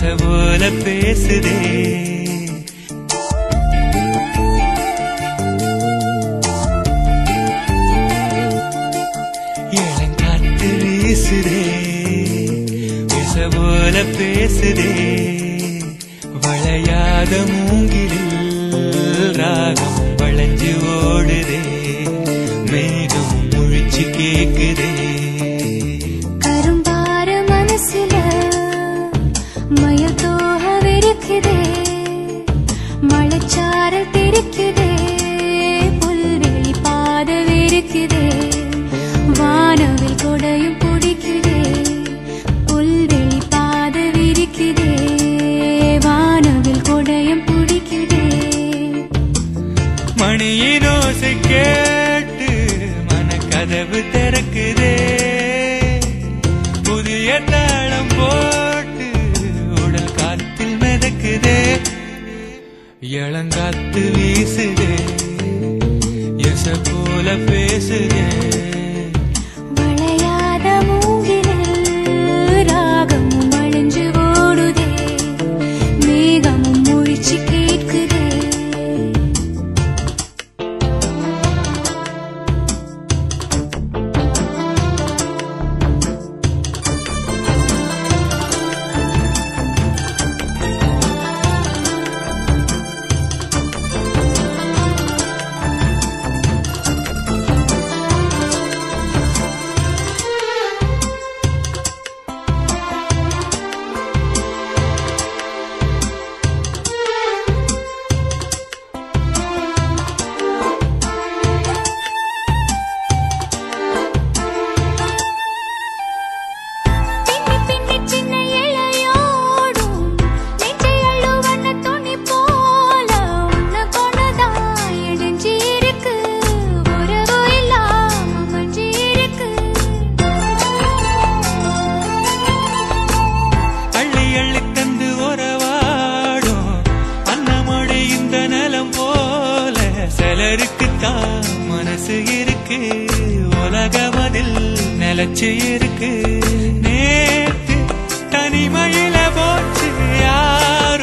ஆசை போல பேசுதே. இளங்காத்து வீசுதே. விச போல பேசுதே. வளையாத மூங்கிலில் ராகம் வளைஞ்சு ஓடுதே. மேகம் முழிச்சு கேக்குதே. மணியின் ஓசை கேட்டு மனக்கதவு திறக்குதே. புதிய தாளம் போட்டு உடல் காத்தில் மிதக்குதே. இளங்காத்து வீசுதே. எச போல பேசுதே. சிலருக்குத்தான் மனசு இருக்கு. உலகமதில் நிலச்சு இருக்கு. நேற்று தனிமையில போச்சு யார்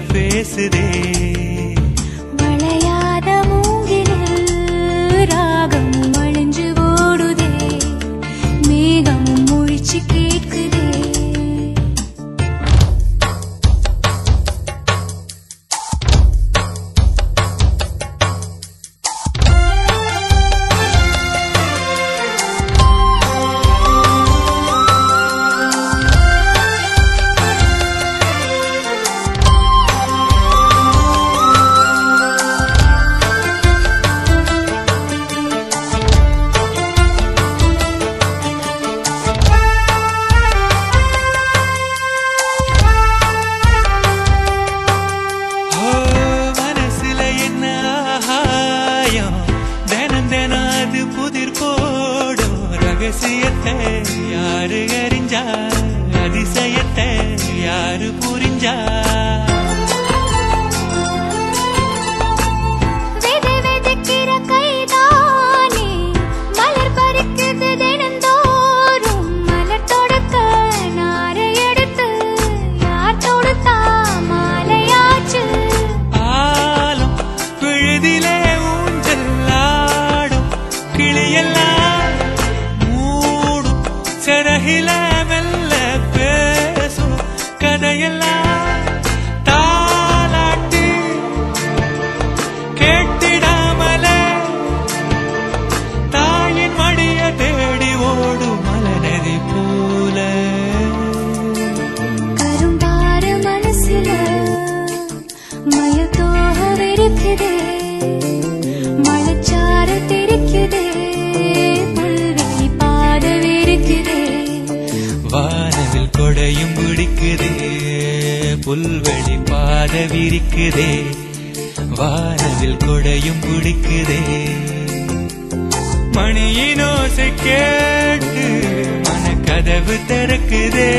போல ரகசியத்தை யாரு அறிஞ்சா? அதிசயத்தை யாரு புரிஞ்சா? விதை vigilar. வானவில் பிடிக்குதே புல்வெளி பாத விரிக்குதே வானவில் கொடையும் பிடிக்குதே. மணியின் ஓசை கேட்டு கதவு திறக்குதே.